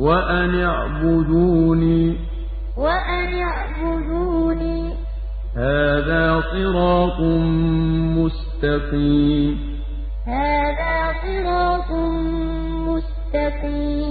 وأن اعبدوني. وأن اعبدوني. هذا صراط مستقيم. هذا صراط مستقيم.